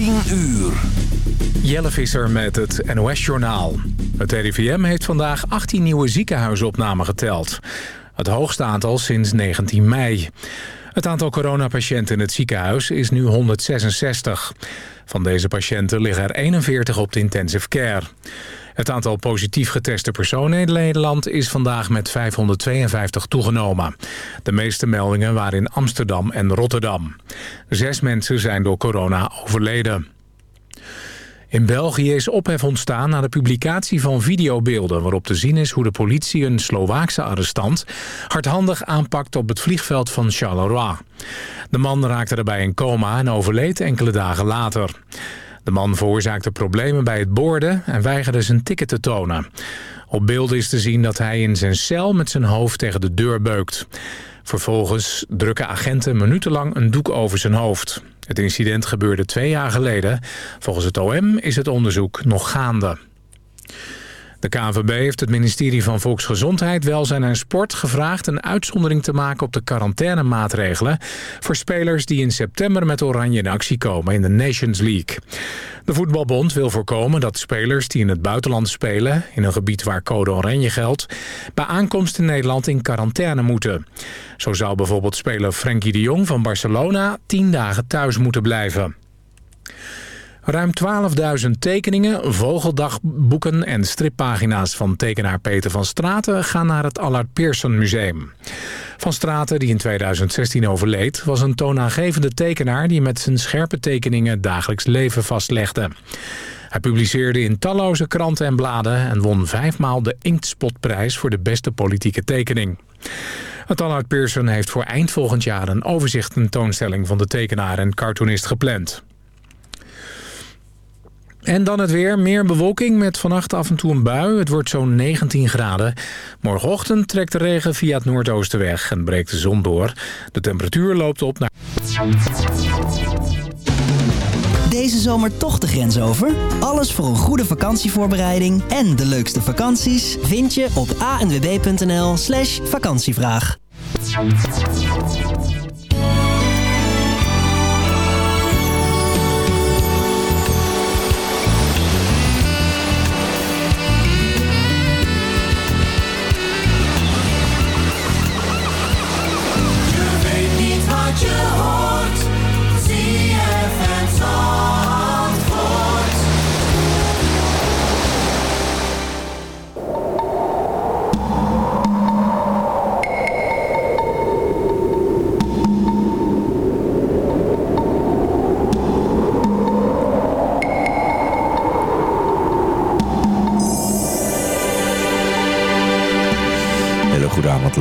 10 uur. Jelle Visser met het NOS-journaal. Het RIVM heeft vandaag 18 nieuwe ziekenhuisopnamen geteld. Het hoogste aantal sinds 19 mei. Het aantal coronapatiënten in het ziekenhuis is nu 166. Van deze patiënten liggen er 41 op de intensive care. Het aantal positief geteste personen in Nederland is vandaag met 552 toegenomen. De meeste meldingen waren in Amsterdam en Rotterdam. Zes mensen zijn door corona overleden. In België is ophef ontstaan na de publicatie van videobeelden... waarop te zien is hoe de politie een Slovaakse arrestant... hardhandig aanpakt op het vliegveld van Charleroi. De man raakte daarbij in coma en overleed enkele dagen later. De man veroorzaakte problemen bij het borden en weigerde zijn ticket te tonen. Op beelden is te zien dat hij in zijn cel met zijn hoofd tegen de deur beukt. Vervolgens drukken agenten minutenlang een doek over zijn hoofd. Het incident gebeurde twee jaar geleden. Volgens het OM is het onderzoek nog gaande. De KNVB heeft het ministerie van Volksgezondheid, Welzijn en Sport gevraagd een uitzondering te maken op de quarantainemaatregelen voor spelers die in september met Oranje in actie komen in de Nations League. De voetbalbond wil voorkomen dat spelers die in het buitenland spelen, in een gebied waar code oranje geldt, bij aankomst in Nederland in quarantaine moeten. Zo zou bijvoorbeeld speler Frenkie de Jong van Barcelona tien dagen thuis moeten blijven. Ruim 12.000 tekeningen, vogeldagboeken en strippagina's van tekenaar Peter van Straten gaan naar het Allard Pearson Museum. Van Straten, die in 2016 overleed, was een toonaangevende tekenaar die met zijn scherpe tekeningen dagelijks leven vastlegde. Hij publiceerde in talloze kranten en bladen en won vijfmaal de Inktspotprijs voor de beste politieke tekening. Het Allard Pearson heeft voor eind volgend jaar een overzicht tentoonstelling van de tekenaar en cartoonist gepland. En dan het weer. Meer bewolking met vannacht af en toe een bui. Het wordt zo'n 19 graden. Morgenochtend trekt de regen via het noordoosten weg en breekt de zon door. De temperatuur loopt op naar... Deze zomer toch de grens over? Alles voor een goede vakantievoorbereiding en de leukste vakanties vind je op anwb.nl slash vakantievraag.